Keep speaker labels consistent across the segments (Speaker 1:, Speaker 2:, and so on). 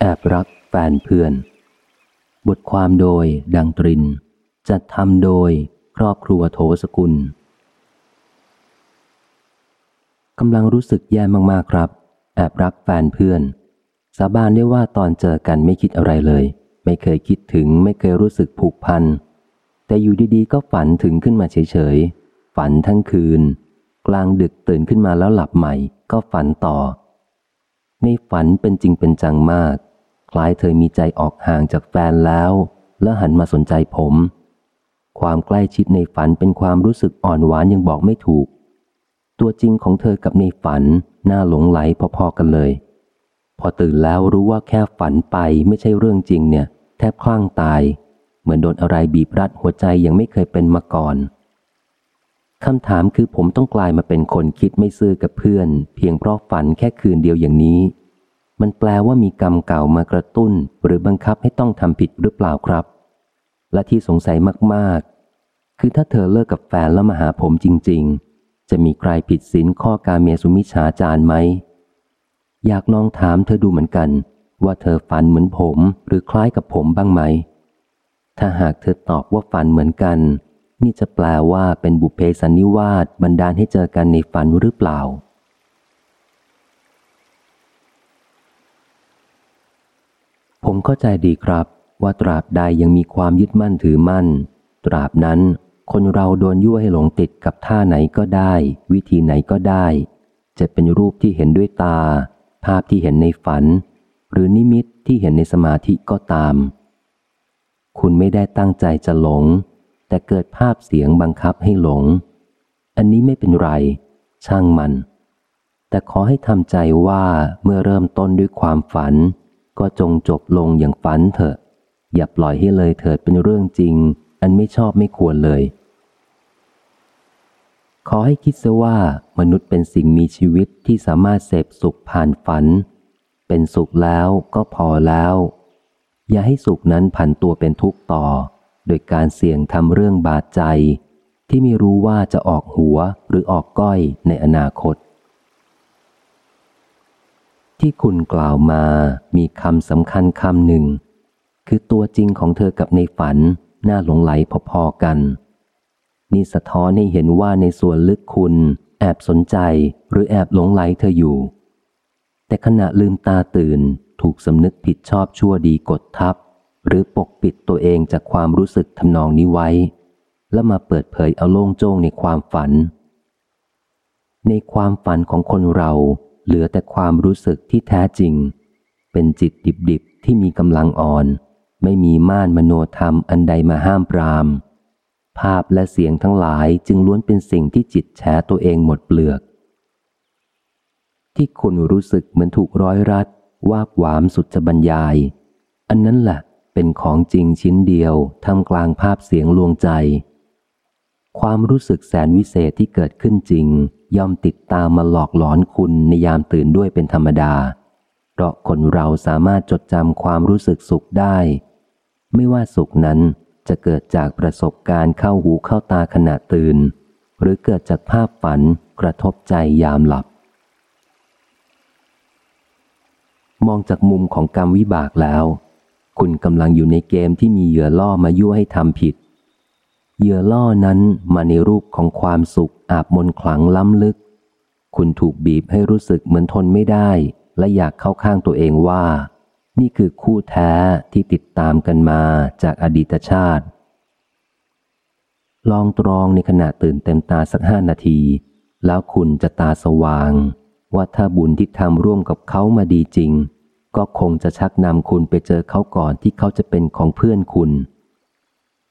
Speaker 1: แอบรักแฟนเพื่อน บทความโดยดังตริน จัดทำโดยครอบครัวโถสกุลกำลังรู้สึกแย่มากๆครับ แอบรักแฟนเพื่อน สาบานได้ว่าตอนเจอกันไม่คิดอะไรเลย ไม่เคยคิดถึงไม่เคยรู้สึกผูกพัน แต่อยู่ดีๆ ก็ฝันถึงขึ้นมาเฉยๆ ฝันทั้งคืน กลางดึกตื่นขึ้นมาแล้วหลับใหม่ ก็ฝันต่อ ในฝันเป็นจริงเป็นจังมาก คล้ายเธอมีใจออกห่างจากแฟนแล้ว แล้วหันมาสนใจผม ความใกล้ชิดในฝันเป็นความรู้สึกอ่อนหวานยังบอกไม่ถูก ตัวจริงของเธอกับในฝันน่าหลงไหลพอๆกันเลย พอตื่นแล้วรู้ว่าแค่ฝันไปไม่ใช่เรื่องจริงเนี่ย แทบคลั่งตาย เหมือนโดนอะไรบีบรัดหัวใจยังไม่เคยเป็นมาก่อน คำถามคือผมต้องกลายมาเป็นคนคิดไม่ซื่อกับเพื่อน เพียงเพราะฝันแค่คืนเดียวอย่างนี้ มันแปลว่ามีกรรมเก่ามากระตุ้น หรือบังคับให้ต้องทำผิดหรือเปล่าครับ และที่สงสัยมากๆ คือถ้าเธอเลิกกับแฟนแล้วมาหาผมจริง ๆ จะมีใครผิดศีลข้อการเมสุมิชาจารไหม อยากลองถามเธอดูเหมือนกัน ว่าเธอฝันเหมือนผม หรือคล้ายกับผมบ้างไหม ถ้าหากเธอตอบว่าฝันเหมือนกัน นี่จะแปลว่าเป็นบุเพสันนิวาสบันดาลให้เจอกันในฝันหรือเปล่า ผมเข้าใจดีครับ ว่าตราบใดยังมีความยึดมั่นถือมั่น ตราบนั้นคนเราโดนยั่วให้หลงติดกับท่าไหนก็ได้ วิธีไหนก็ได้ จะเป็นรูปที่เห็นด้วยตา ภาพที่เห็นในฝัน หรือนิมิตที่เห็นในสมาธิก็ตาม คุณไม่ได้ตั้งใจจะหลง แต่เกิดภาพเสียงบังคับให้หลง อันนี้ไม่เป็นไร ช่างมัน แต่ขอให้ทำใจว่าเมื่อเริ่มต้นด้วยความฝัน ก็จงจบลงอย่างฝันเถอะ อย่าปล่อยให้เลยเถิดเป็นเรื่องจริง อันไม่ชอบไม่ควรเลย ขอให้คิดซะว่ามนุษย์เป็นสิ่งมีชีวิตที่สามารถเสพสุขผ่านฝัน เป็นสุขแล้วก็พอแล้ว อย่าให้สุขนั้นผันตัวเป็นทุกข์ต่อ โดยการเสี่ยงทำเรื่องบาดใจ ที่ไม่รู้ว่าจะออกหัวหรือออกก้อยในอนาคต ที่คุณกล่าวมามีคำสำคัญคำหนึ่ง คือตัวจริงของเธอกับในฝันน่าหลงไหลพอๆกัน นี่สะท้อนให้เห็นว่าในส่วนลึกคุณ แอบสนใจหรือแอบหลงไหลเธออยู่ แต่ขณะลืมตาตื่นถูกสำนึกผิดชอบชั่วดีกดทับ หรือปกปิดตัวเองจากความรู้สึกทำนองนี้ไว้ แล้วมาเปิดเผยเอาโล่งโจ้งในความฝัน ในความฝันของคนเรา เหลือแต่ความรู้สึกที่แท้จริง เป็นจิตดิบๆที่มีกำลังอ่อน ไม่มีม่านมโนธรรมอันใดมาห้ามปราม ภาพและเสียงทั้งหลายจึงล้วนเป็นสิ่งที่จิตแช้ตัวเองหมดเปลือก ที่คุณรู้สึกเหมือนถูกร้อยรัดวาบหวามสุดจะบรรยาย อันนั้นแหละ เป็นของจริงชิ้นเดียวทำกลางภาพเสียงลวงใจ ความรู้สึกแสนวิเศษที่เกิดขึ้นจริง ย่อมติดตามมาหลอกหลอนคุณในยามตื่นด้วยเป็นธรรมดา เพราะคนเราสามารถจดจำความรู้สึกสุขได้ ไม่ว่าสุขนั้นจะเกิดจากประสบการณ์เข้าหูเข้าตาขณะตื่น หรือเกิดจากภาพฝันกระทบใจยามหลับ มองจากมุมของกรรมวิบากแล้ว คุณกำลังอยู่ในเกมที่มีเหยื่อล่อมายั่วให้ทำผิด เหยื่อล่อนั้นมาในรูปของความสุขอาบมนขลังล้ำลึก คุณถูกบีบให้รู้สึกเหมือนทนไม่ได้ และอยากเข้าข้างตัวเองว่า นี่คือคู่แท้ที่ติดตามกันมาจากอดีตชาติ ลองตรองในขณะตื่นเต็มตาสักห้านาที แล้วคุณจะตาสว่าง ว่าถ้าบุญที่ทำร่วมกับเขามาดีจริง ก็คงจะชักนำคุณไปเจอเขาก่อนที่เขาจะเป็นของเพื่อนคุณ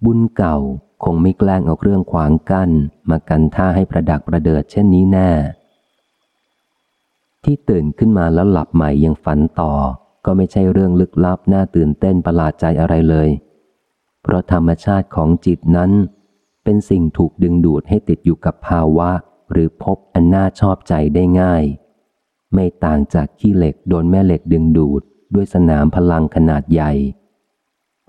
Speaker 1: บุญเก่าคงไม่แกล้งเอาเครื่องขวางกัน้นมากันท่าให้ประดักประเดิดเช่นนี้แน่ ที่ตื่นขึ้นมาแล้วหลับใหม่ยังฝันต่อ ก็ไม่ใช่เรื่องลึกลับน่าตื่นเต้นประหลาดใจอะไรเลย เพราะธรรมชาติของจิตนั้น เป็นสิ่งถูกดึงดูดให้ติดอยู่กับภาวะ หรือพบอันน่าชอบใจได้ง่าย ไม่ต่างจากขี้เหล็กโดนแม่เหล็กดึงดูดด้วยสนามพลังขนาดใหญ่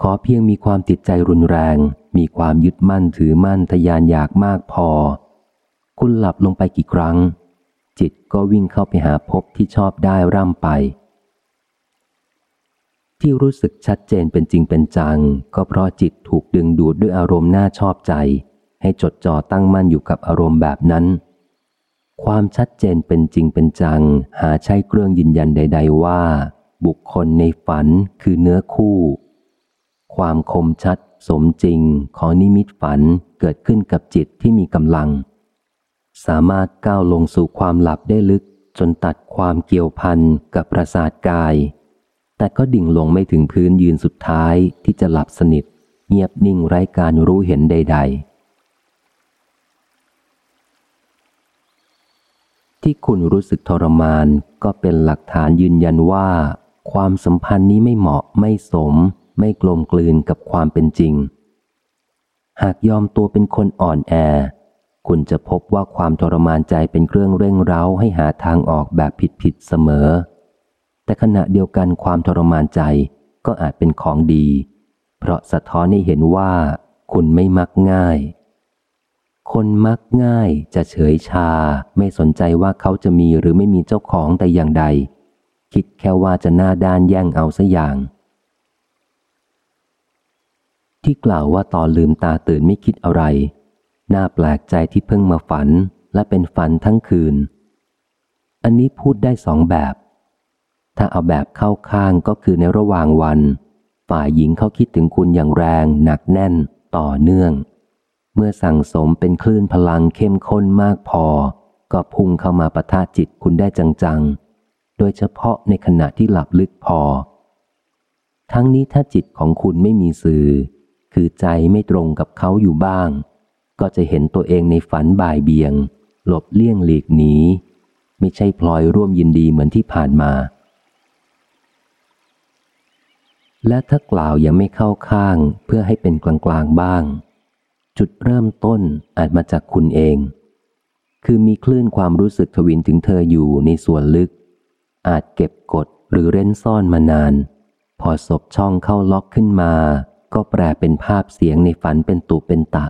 Speaker 1: ขอเพียงมีความติดใจรุนแรง มีความยึดมั่นถือมั่นทยานอยากมากพอ คุณหลับลงไปกี่ครั้ง จิตก็วิ่งเข้าไปหาพบที่ชอบได้ร่ำไป ที่รู้สึกชัดเจนเป็นจริงเป็นจัง ก็เพราะจิตถูกดึงดูดด้วยอารมณ์น่าชอบใจ ให้จดจ่อตั้งมั่นอยู่กับอารมณ์แบบนั้น ความชัดเจนเป็นจริงเป็นจัง หาใช่เครื่องยืนยันใด ๆ ว่า บุคคลในฝันคือเนื้อคู่ ความคมชัด สมจริงของนิมิตฝันเกิดขึ้นกับจิตที่มีกำลัง สามารถก้าวลงสู่ความหลับได้ลึก จนตัดความเกี่ยวพันกับประสาทกาย แต่ก็ดิ่งลงไม่ถึงพื้นยืนสุดท้ายที่จะหลับสนิท เงียบนิ่งไร้การรู้เห็นใด ๆ ที่คุณรู้สึกทรมานก็เป็นหลักฐานยืนยันว่า ความสัมพันธ์นี้ไม่เหมาะไม่สม ไม่กลมกลืนกับความเป็นจริง หากยอมตัวเป็นคนอ่อนแอ คุณจะพบว่าความทรมานใจเป็นเครื่องเร่งเร้าให้หาทางออกแบบผิดๆเสมอ แต่ขณะเดียวกันความทรมานใจก็อาจเป็นของดี เพราะสะท้อนให้เห็นว่า คุณไม่มักง่าย คนมักง่ายจะเฉยชา ไม่สนใจว่าเขาจะมีหรือไม่มีเจ้าของแต่อย่างใด คิดแค่ว่าจะหน้าด้านแย่งเอาซะอย่าง ที่กล่าวว่าตอนลืมตาตื่นไม่คิดอะไร น่าแปลกใจที่เพิ่งมาฝันและเป็นฝันทั้งคืน อันนี้พูดได้สองแบบ ถ้าเอาแบบเข้าข้างก็คือในระหว่างวัน ฝ่ายหญิงเขาคิดถึงคุณอย่างแรง หนักแน่น ต่อเนื่อง เมื่อสั่งสมเป็นคลื่นพลังเข้มข้นมากพอ ก็พุ่งเข้ามาประทะจิตคุณได้จังๆ โดยเฉพาะในขณะที่หลับลึกพอ ทั้งนี้ถ้าจิตของคุณไม่มีสื่อ คือใจไม่ตรงกับเขาอยู่บ้าง ก็จะเห็นตัวเองในฝันบ่ายเบียง หลบเลี่ยงหลีกหนีไม่ใช่พลอยร่วมยินดีเหมือนที่ผ่านมา และถ้ากล่าวยังไม่เข้าข้างเพื่อให้เป็นกลางๆบ้าง จุดเริ่มต้นอาจมาจากคุณเอง คือมีคลื่นความรู้สึกทวินถึงเธออยู่ในส่วนลึก อาจเก็บกดหรือเร้นซ่อนมานาน พอศพช่องเข้าล็อกขึ้นมา ก็แปลเป็นภาพเสียงในฝันเป็นตุเป็นตะ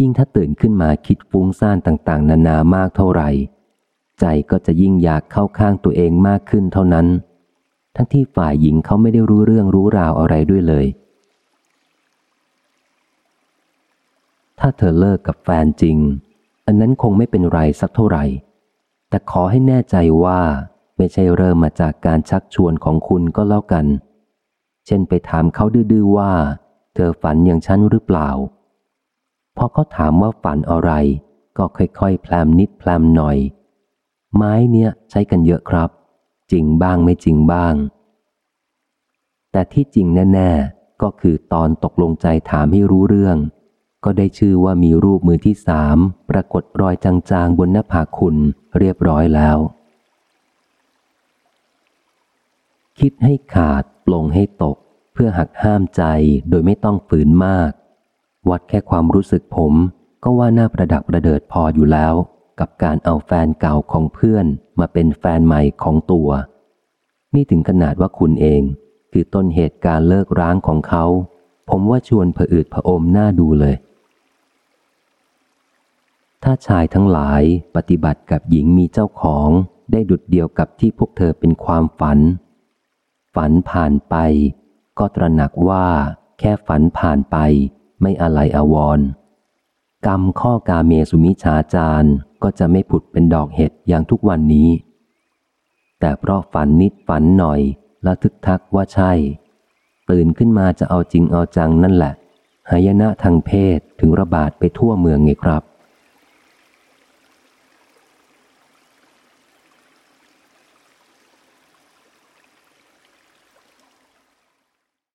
Speaker 1: ยิ่งถ้าตื่นขึ้นมาคิดฟุ้งซ่านต่าง ๆ นานามากเท่าไหร่ ใจก็จะยิ่งอยากเข้าข้างตัวเองมากขึ้นเท่านั้น ทั้งที่ฝ่ายหญิงเขาไม่ได้รู้เรื่องรู้ราวอะไรด้วยเลย ถ้าเธอเลิกกับแฟนจริง อันนั้นคงไม่เป็นไรสักเท่าไหร่ แต่ขอให้แน่ใจว่าไม่ใช่เริ่มมาจากการชักชวนของคุณก็แล้วกัน เช่นไปถามเขาดื้อๆว่า เธอฝันอย่างฉันหรือเปล่า พอเขาถามว่าฝันอะไร ก็ค่อยๆ แพลมนิดแพลมหน่อย ไม้เนี่ยใช้กันเยอะครับ จริงบ้างไม่จริงบ้าง แต่ที่จริงแน่ ๆ ก็คือตอนตกลงใจถามให้รู้เรื่อง ก็ได้ชื่อว่ามีรูปมือที่สามปรากฏรอยจางๆบนหน้าผากคุณเรียบร้อยแล้ว คิดให้ขาดปลงให้ตก เพื่อหักห้ามใจโดยไม่ต้องฝืนมาก วัดแค่ความรู้สึกผม ก็ว่าหน่าประดักประเดิดพออยู่แล้ว กับการเอาแฟนเก่าของเพื่อนมาเป็นแฟนใหม่ของตัว นี่ถึงขนาดว่าคุณเอง คือต้นเหตุการเลิกร้างของเขา ผมว่าชวนผะอืดผอมหน้าดูเลย ถ้าชายทั้งหลายปฏิบัติกับหญิงมีเจ้าของได้ดุดเดียวกับที่พวกเธอเป็นความฝัน ฝันผ่านไป ก็ตระหนักว่า แค่ฝันผ่านไป ไม่อะไรอาวร กรรมข้อกาเมสุมิชาจารก็จะไม่ผุดเป็นดอกเห็ดอย่างทุกวันนี้ แต่เพราะฝันนิดฝันหน่อย แล้วทึกทักว่าใช่ ตื่นขึ้นมาจะเอาจริงเอาจังนั่นแหละหายนะทางเพศถึงระบาดไปทั่วเมืองไงครับ